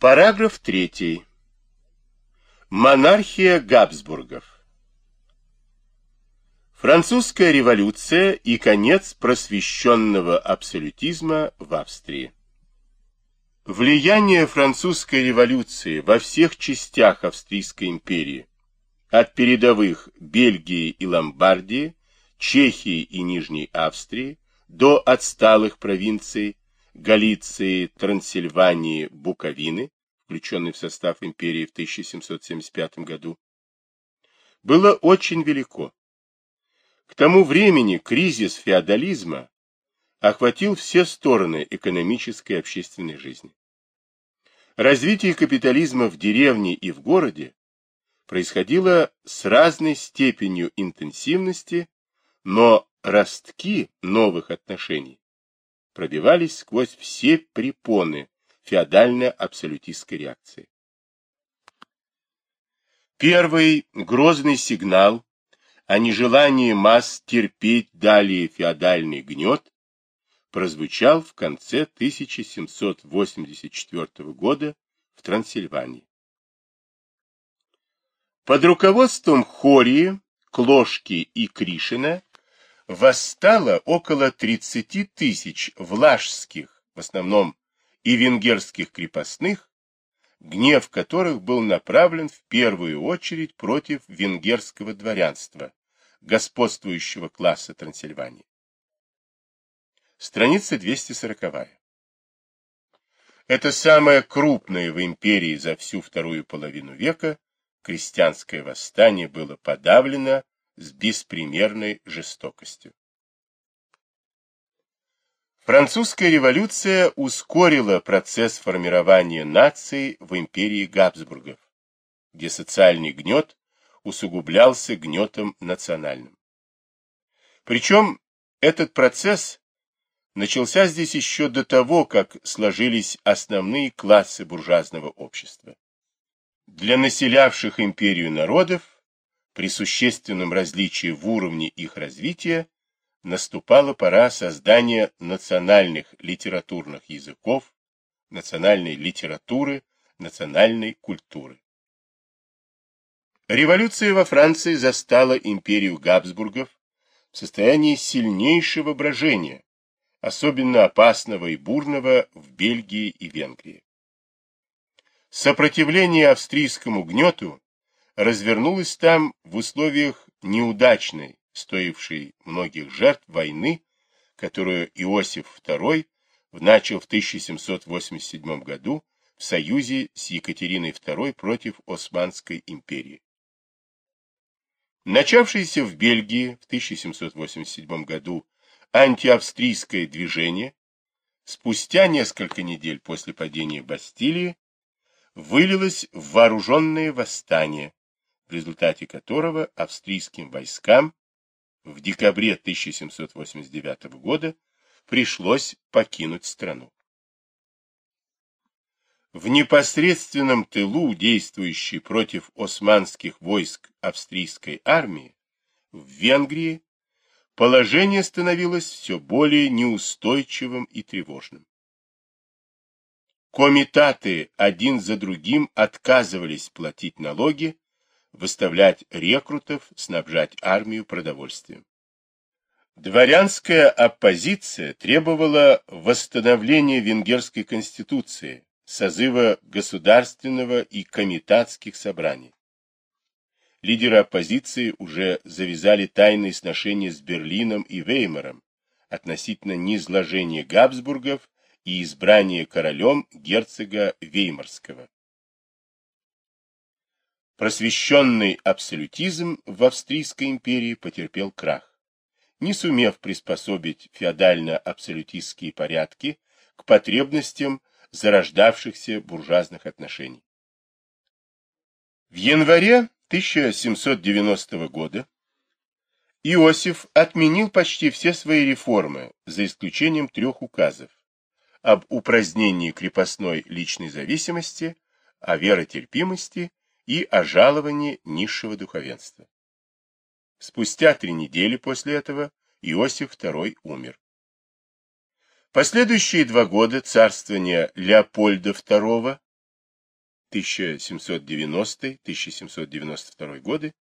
Параграф 3. Монархия Габсбургов. Французская революция и конец просвещенного абсолютизма в Австрии. Влияние французской революции во всех частях Австрийской империи, от передовых Бельгии и Ломбардии, Чехии и Нижней Австрии, до отсталых провинций Галиции, Трансильвании, Буковины, включенной в состав империи в 1775 году, было очень велико. К тому времени кризис феодализма охватил все стороны экономической и общественной жизни. Развитие капитализма в деревне и в городе происходило с разной степенью интенсивности, но ростки новых отношений пробивались сквозь все препоны феодально-абсолютистской реакции. Первый грозный сигнал о нежелании масс терпеть далее феодальный гнет прозвучал в конце 1784 года в Трансильвании. Под руководством Хории, Клошки и Кришина восстало около 30 тысяч влажских, в основном и венгерских крепостных, гнев которых был направлен в первую очередь против венгерского дворянства, господствующего класса Трансильвании. Страница 240. Это самое крупное в империи за всю вторую половину века крестьянское восстание было подавлено с беспримерной жестокостью. Французская революция ускорила процесс формирования нации в империи Габсбургов, где социальный гнет усугублялся гнетом национальным. Причем этот процесс начался здесь еще до того, как сложились основные классы буржуазного общества. Для населявших империю народов при существенном различии в уровне их развития наступала пора создания национальных литературных языков, национальной литературы, национальной культуры. Революция во Франции застала империю Габсбургов в состоянии сильнейшего брожения, особенно опасного и бурного в Бельгии и Венгрии. Сопротивление австрийскому гнету развернулась там в условиях неудачной, стоившей многих жертв войны, которую Иосиф II начал в 1787 году в союзе с Екатериной II против Османской империи. Начавшееся в Бельгии в 1787 году антиавстрийское движение спустя несколько недель после падения Бастилии вылилось в вооруженное восстание, в результате которого австрийским войскам в декабре 1789 года пришлось покинуть страну. В непосредственном тылу действующей против османских войск австрийской армии в Венгрии положение становилось все более неустойчивым и тревожным. Комитаты один за другим отказывались платить налоги выставлять рекрутов, снабжать армию продовольствием. Дворянская оппозиция требовала восстановления венгерской конституции, созыва государственного и комитатских собраний. Лидеры оппозиции уже завязали тайные сношения с Берлином и Веймаром относительно низложения Габсбургов и избрания королем герцога Веймарского. Просвещенный абсолютизм в Австрийской империи потерпел крах, не сумев приспособить феодально-абсолютистские порядки к потребностям зарождавшихся буржуазных отношений. В январе 1790 года Иосиф отменил почти все свои реформы, за исключением трех указов об упразднении крепостной личной зависимости, о веротерпимости и о жаловании низшего духовенства. Спустя три недели после этого Иосиф II умер. Последующие два года царствования Леопольда II 1790-1792 годы,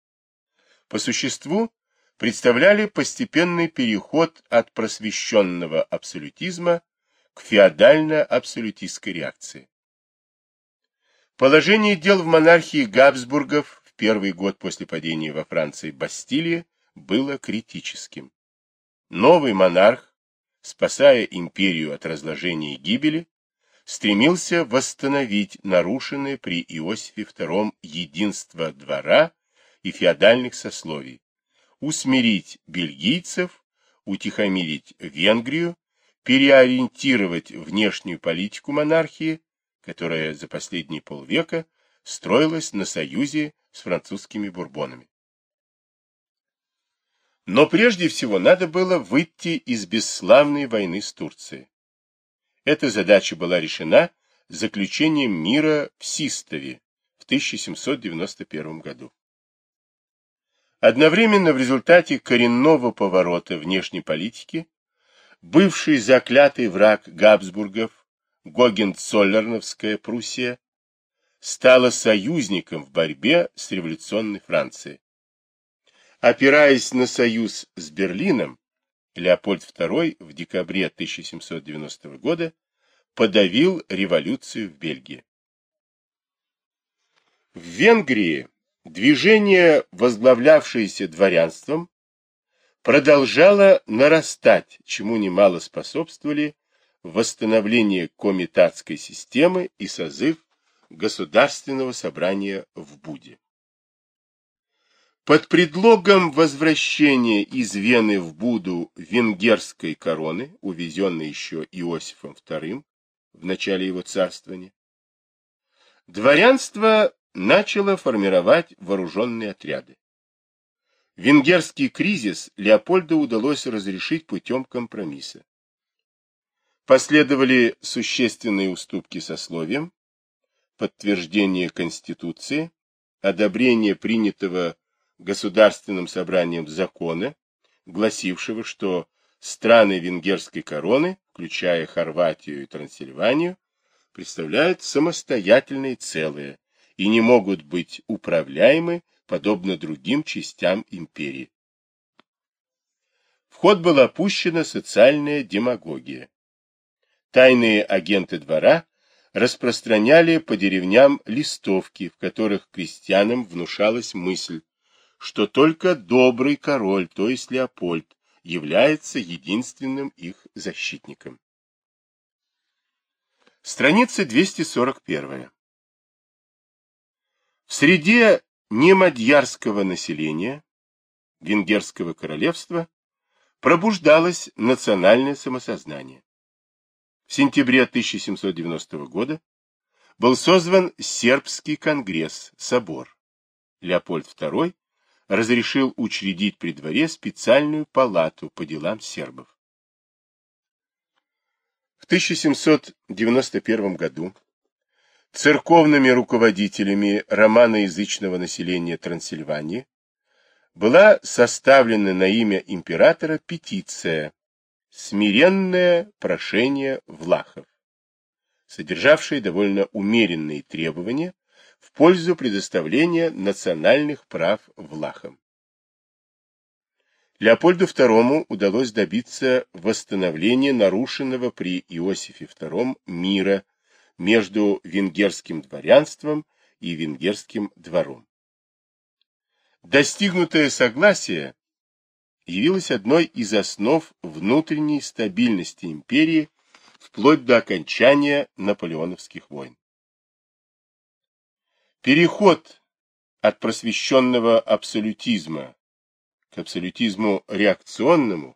по существу представляли постепенный переход от просвещенного абсолютизма к феодально-абсолютистской реакции. Положение дел в монархии Габсбургов в первый год после падения во Франции Бастилии было критическим. Новый монарх, спасая империю от разложения и гибели, стремился восстановить нарушенное при Иосифе II единство двора и феодальных сословий, усмирить бельгийцев, утихомирить Венгрию, переориентировать внешнюю политику монархии, которая за последние полвека строилась на союзе с французскими бурбонами. Но прежде всего надо было выйти из бесславной войны с Турцией. Эта задача была решена заключением мира в Систове в 1791 году. Одновременно в результате коренного поворота внешней политики бывший заклятый враг Габсбургов Гогенцоллерновская Пруссия стала союзником в борьбе с революционной Францией. Опираясь на союз с Берлином, Леопольд II в декабре 1790 года подавил революцию в Бельгии. В Венгрии движение, возглавлявшееся дворянством, продолжало нарастать, чему немало способствовали восстановление комитатской системы и созыв Государственного собрания в Буде. Под предлогом возвращения из Вены в Буду венгерской короны, увезенной еще Иосифом II в начале его царствования, дворянство начало формировать вооруженные отряды. Венгерский кризис Леопольду удалось разрешить путем компромисса. Последовали существенные уступки сословиям, подтверждение Конституции, одобрение принятого государственным собранием закона, гласившего, что страны венгерской короны, включая Хорватию и Трансильванию, представляют самостоятельные целые и не могут быть управляемы подобно другим частям империи. В ход была опущена социальная демагогия. Тайные агенты двора распространяли по деревням листовки, в которых крестьянам внушалась мысль, что только добрый король, то есть Леопольд, является единственным их защитником. Страница 241. В среде немадьярского населения Венгерского королевства пробуждалось национальное самосознание. В сентябре 1790 года был созван сербский конгресс, собор. Леопольд II разрешил учредить при дворе специальную палату по делам сербов. В 1791 году церковными руководителями романоязычного населения Трансильвании была составлена на имя императора петиция «Смиренное прошение Влахов», содержавшая довольно умеренные требования в пользу предоставления национальных прав влахам. Леопольду II удалось добиться восстановления нарушенного при Иосифе II мира между венгерским дворянством и венгерским двором. Достигнутое согласие явилось одной из основ внутренней стабильности империи вплоть до окончания наполеоновских войн. Переход от просвещенного абсолютизма к абсолютизму реакционному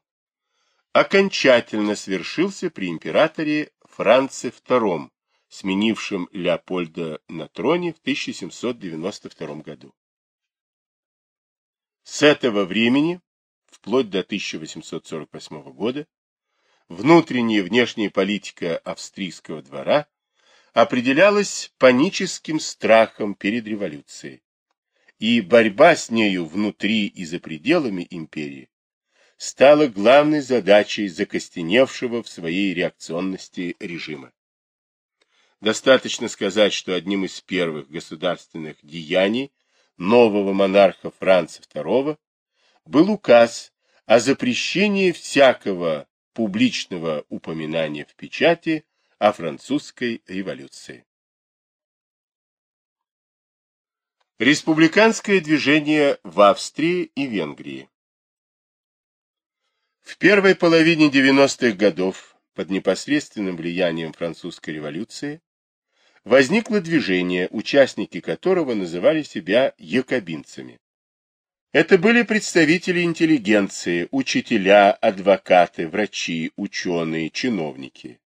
окончательно свершился при императоре Франце II, сменившем Леопольда на троне в 1792 году. С этого времени, вплоть до 1848 года, внутренняя и внешняя политика австрийского двора определялась паническим страхом перед революцией, и борьба с нею внутри и за пределами империи стала главной задачей закостеневшего в своей реакционности режима. Достаточно сказать, что одним из первых государственных деяний нового монарха Франца II был указ о запрещении всякого публичного упоминания в печати о французской революции. Республиканское движение в Австрии и Венгрии В первой половине 90-х годов под непосредственным влиянием французской революции возникло движение, участники которого называли себя якобинцами. Это были представители интеллигенции, учителя, адвокаты, врачи, ученые, чиновники,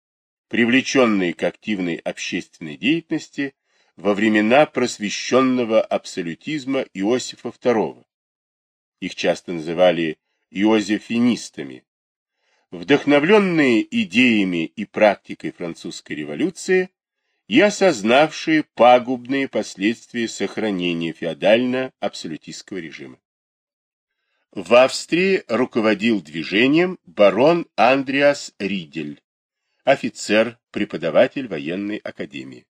привлеченные к активной общественной деятельности во времена просвещенного абсолютизма Иосифа II. Их часто называли иозефинистами. Вдохновленные идеями и практикой французской революции и осознавшие пагубные последствия сохранения феодально-абсолютистского режима. В Австрии руководил движением барон Андреас Ридель, офицер, преподаватель военной академии.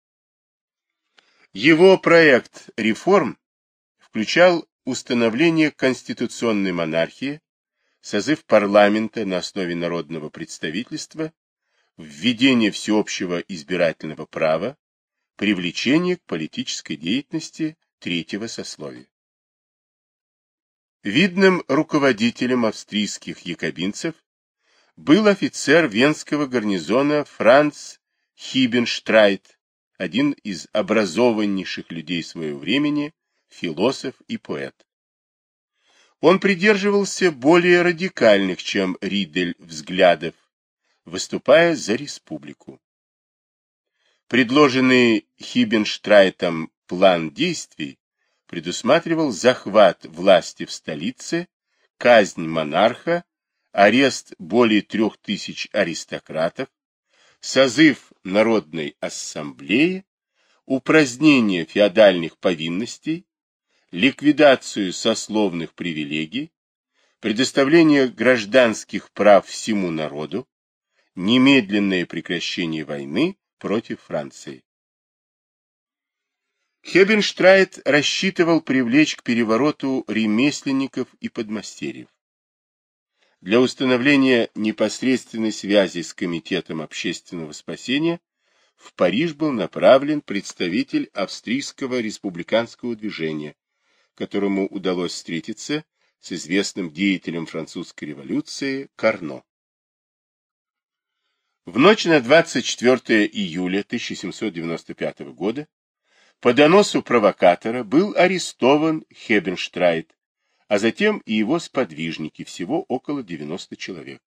Его проект реформ включал установление конституционной монархии, созыв парламента на основе народного представительства, введение всеобщего избирательного права, привлечение к политической деятельности третьего сословия. Видным руководителем австрийских якобинцев был офицер венского гарнизона Франц Хибенштрайт, один из образованнейших людей своего времени, философ и поэт. Он придерживался более радикальных, чем Ридель, взглядов, выступая за республику. Предложенный Хибенштрайтом план действий предусматривал захват власти в столице, казнь монарха, арест более трех тысяч аристократов, созыв Народной Ассамблеи, упразднение феодальных повинностей, ликвидацию сословных привилегий, предоставление гражданских прав всему народу, немедленное прекращение войны против Франции. Хебенштрайт рассчитывал привлечь к перевороту ремесленников и подмастерьев. Для установления непосредственной связи с Комитетом общественного спасения в Париж был направлен представитель австрийского республиканского движения, которому удалось встретиться с известным деятелем французской революции Карно. В ночь на 24 июля 1795 года по доносу провокатора был арестован Хебенштрайт, а затем и его сподвижники, всего около 90 человек.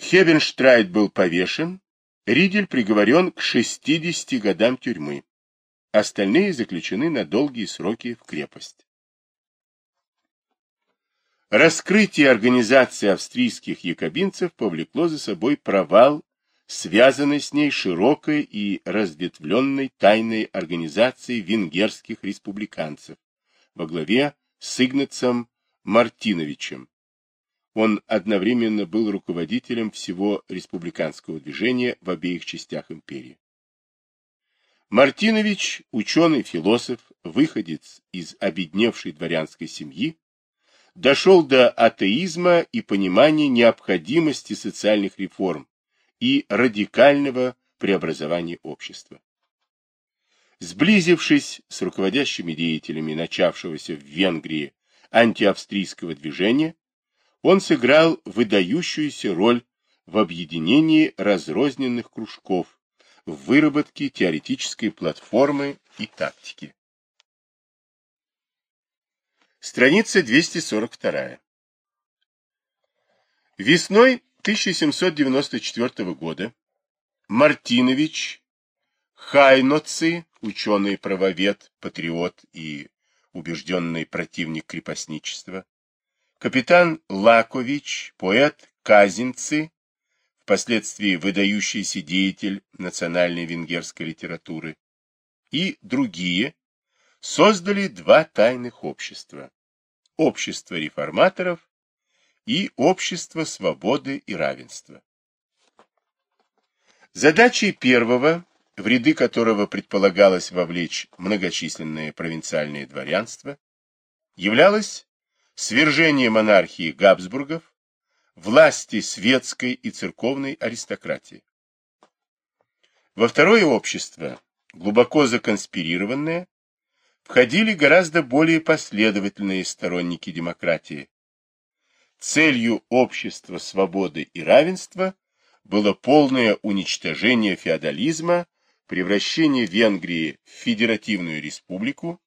Хебенштрайт был повешен, Ридель приговорен к 60 годам тюрьмы. Остальные заключены на долгие сроки в крепость. Раскрытие организации австрийских якобинцев повлекло за собой провал, связанный с ней широкой и разветвленной тайной организацией венгерских республиканцев во главе с Игнацем Мартиновичем. Он одновременно был руководителем всего республиканского движения в обеих частях империи. Мартинович, ученый-философ, выходец из обедневшей дворянской семьи, дошел до атеизма и понимания необходимости социальных реформ и радикального преобразования общества. Сблизившись с руководящими деятелями начавшегося в Венгрии антиавстрийского движения, он сыграл выдающуюся роль в объединении разрозненных кружков, в выработке теоретической платформы и тактики. Страница 242. Весной 1794 года Мартинович, Хайноци, ученый-правовед, патриот и убежденный противник крепостничества, капитан Лакович, поэт Казинцы, впоследствии выдающийся деятель национальной венгерской литературы, и другие создали два тайных общества – Общество реформаторов и Общество свободы и равенства. Задачей первого в ряды которого предполагалось вовлечь многочисленные провинциальные дворянства, являлось свержение монархии Габсбургов, власти светской и церковной аристократии. Во второе общество, глубоко законспирированное, входили гораздо более последовательные сторонники демократии. Целью общества свободы и равенства было полное уничтожение феодализма, превращение Венгрии в федеративную республику,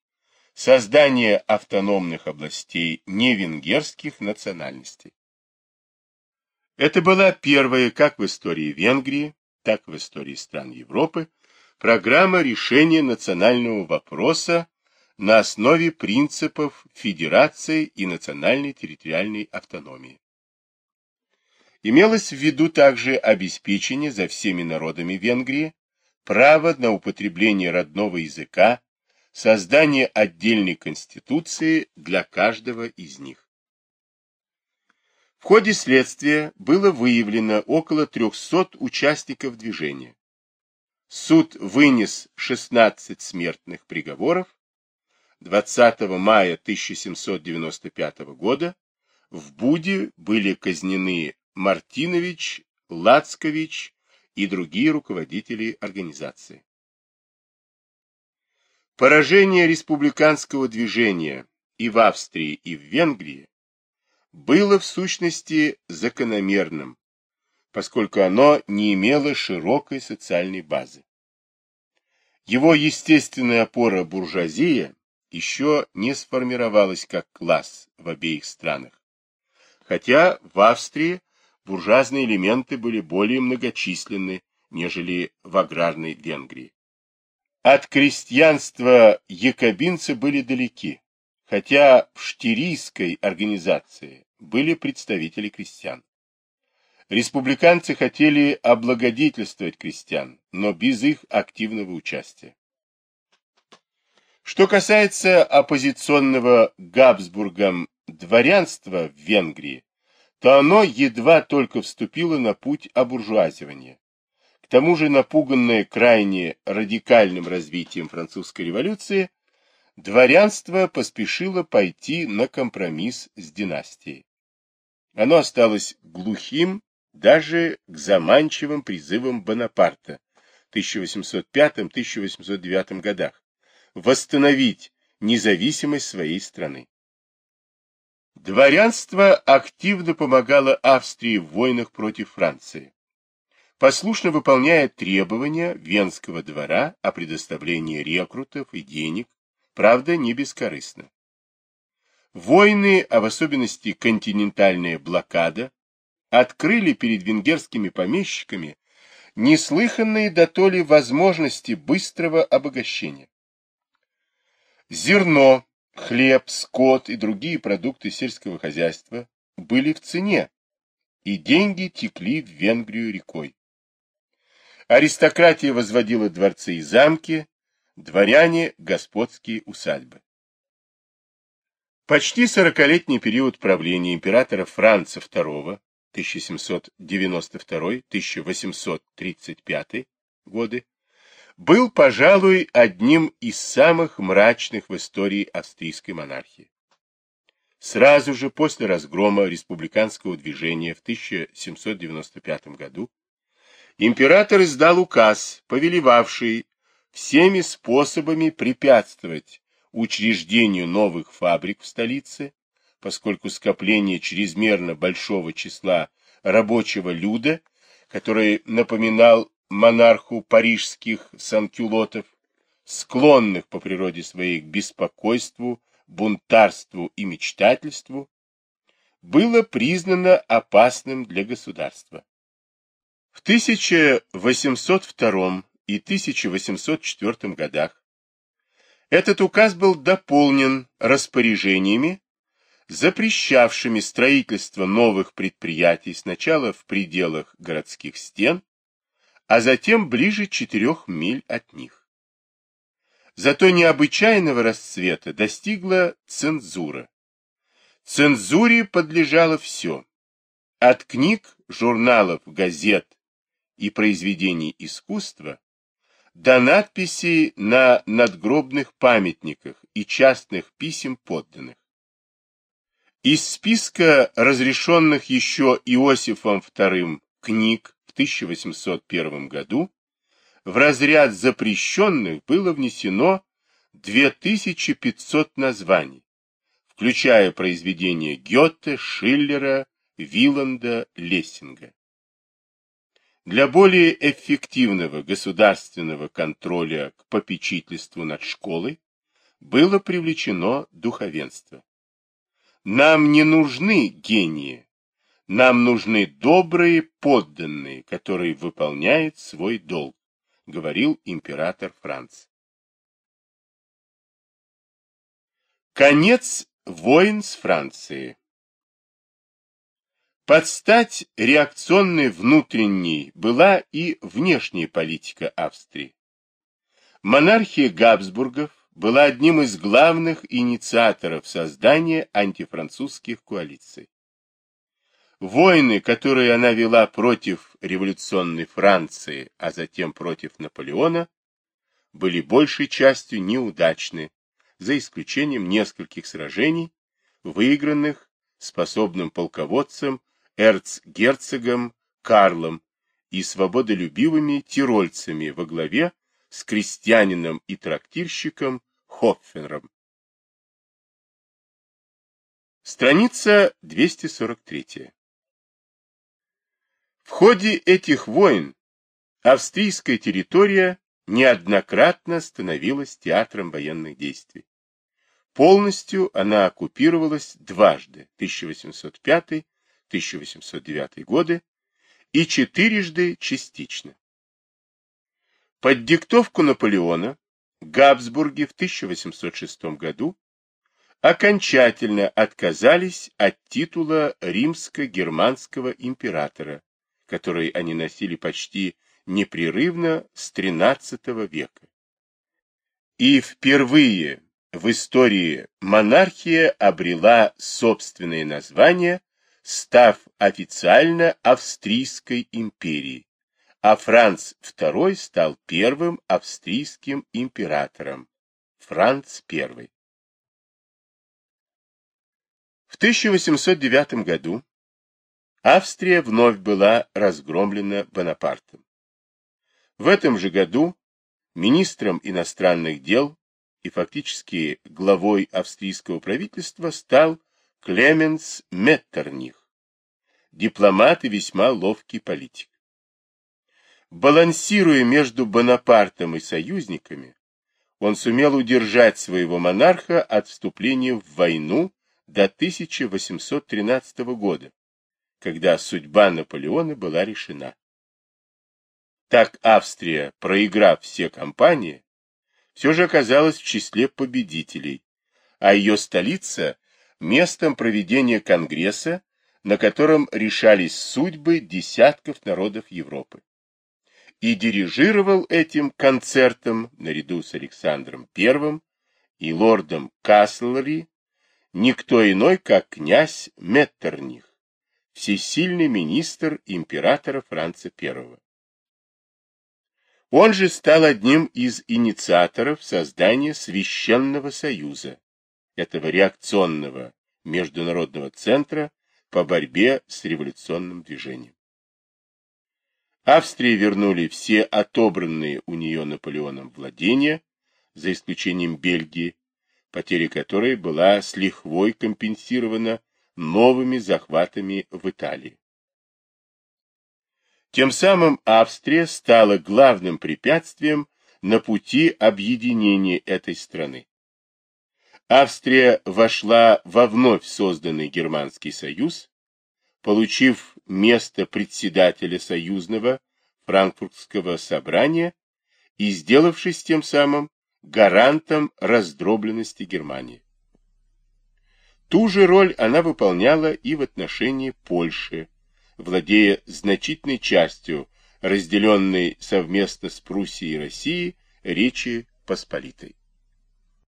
создание автономных областей невенгерских национальностей. Это была первая как в истории Венгрии, так в истории стран Европы программа решения национального вопроса на основе принципов федерации и национальной территориальной автономии. Имелось в виду также обеспечение за всеми народами Венгрии права на употребление родного языка, создание отдельной конституции для каждого из них. В ходе следствия было выявлено около 300 участников движения. Суд вынес 16 смертных приговоров, 20 мая 1795 года в Буде были казнены Мартинович, Лацкович и другие руководители организации. Поражение республиканского движения и в Австрии, и в Венгрии было в сущности закономерным, поскольку оно не имело широкой социальной базы. Его естественная опора буржуазия еще не сформировалась как класс в обеих странах, хотя в Австрии буржуазные элементы были более многочисленны, нежели в аграрной Венгрии. От крестьянства якобинцы были далеки, хотя в штирийской организации были представители крестьян. Республиканцы хотели облагодетельствовать крестьян, но без их активного участия. Что касается оппозиционного Габсбургам дворянства в Венгрии, то оно едва только вступило на путь обуржуазивания. К тому же, напуганное крайне радикальным развитием французской революции, дворянство поспешило пойти на компромисс с династией. Оно осталось глухим даже к заманчивым призывам Бонапарта в 1805-1809 годах, восстановить независимость своей страны. Дворянство активно помогало Австрии в войнах против Франции, послушно выполняя требования Венского двора о предоставлении рекрутов и денег, правда, не бескорыстно. Войны, а в особенности континентальная блокада, открыли перед венгерскими помещиками неслыханные дотоле возможности быстрого обогащения. Зерно, хлеб, скот и другие продукты сельского хозяйства были в цене, и деньги текли в Венгрию рекой. Аристократия возводила дворцы и замки, дворяне – господские усадьбы. Почти сорокалетний период правления императора Франца II 1792-1835 годы был, пожалуй, одним из самых мрачных в истории австрийской монархии. Сразу же после разгрома республиканского движения в 1795 году император издал указ, повелевавший всеми способами препятствовать учреждению новых фабрик в столице, поскольку скопление чрезмерно большого числа рабочего люда, который напоминал монарху парижских санкюлотов, склонных по природе своей к беспокойству, бунтарству и мечтательству, было признано опасным для государства. В 1802 и 1804 годах этот указ был дополнен распоряжениями, запрещавшими строительство новых предприятий сначала в пределах городских стен, а затем ближе четырех миль от них. Зато необычайного расцвета достигла цензура. Цензуре подлежало все. От книг, журналов, газет и произведений искусства до надписей на надгробных памятниках и частных писем подданных. Из списка разрешенных еще Иосифом II книг 1801 году в разряд запрещенных было внесено 2500 названий, включая произведения Гёте, Шиллера, Виланда, Лессинга. Для более эффективного государственного контроля к попечительству над школой было привлечено духовенство. Нам не нужны гении, нам нужны добрые подданные, которые выполняют свой долг, говорил император Франц. Конец войн с Францией под стать реакционной внутренней была и внешняя политика Австрии. Монархия Габсбургов была одним из главных инициаторов создания антифранцузских коалиций. Войны, которые она вела против революционной Франции, а затем против Наполеона, были большей частью неудачны, за исключением нескольких сражений, выигранных способным полководцем эрцгерцогом Карлом и свободолюбивыми тирольцами во главе с крестьянином и трактирщиком Хоффенером. Страница 243. В ходе этих войн австрийская территория неоднократно становилась театром военных действий. Полностью она оккупировалась дважды, 1805 1809 годы и четырежды частично. Под диктовку Наполеона Габсбурги в 1806 году окончательно отказались от титула римско-германского императора, который они носили почти непрерывно с XIII века. И впервые в истории монархия обрела собственное название став официально Австрийской империей, а Франц II стал первым австрийским императором, Франц I. В 1809 году Австрия вновь была разгромлена Бонапартом. В этом же году министром иностранных дел и фактически главой австрийского правительства стал Клеменс Меттерних, дипломат и весьма ловкий политик. Балансируя между Бонапартом и союзниками, он сумел удержать своего монарха от вступления в войну до 1813 года, когда судьба Наполеона была решена. Так Австрия, проиграв все кампании, все же оказалась в числе победителей, а ее столица местом проведения Конгресса, на котором решались судьбы десятков народов Европы. И дирижировал этим концертом наряду с Александром I и лордом Каслери никто иной, как князь Меттерних, всесильный министр императора Франца I. Он же стал одним из инициаторов создания Священного Союза, этого реакционного международного центра по борьбе с революционным движением. Австрии вернули все отобранные у нее Наполеоном владения, за исключением Бельгии, потеря которой была с лихвой компенсирована новыми захватами в Италии. Тем самым Австрия стала главным препятствием на пути объединения этой страны. Австрия вошла во вновь созданный Германский союз, получив место председателя союзного Франкфуртского собрания и сделавшись тем самым гарантом раздробленности Германии. Ту же роль она выполняла и в отношении Польши, владея значительной частью разделенной совместно с Пруссией и Россией Речи Посполитой.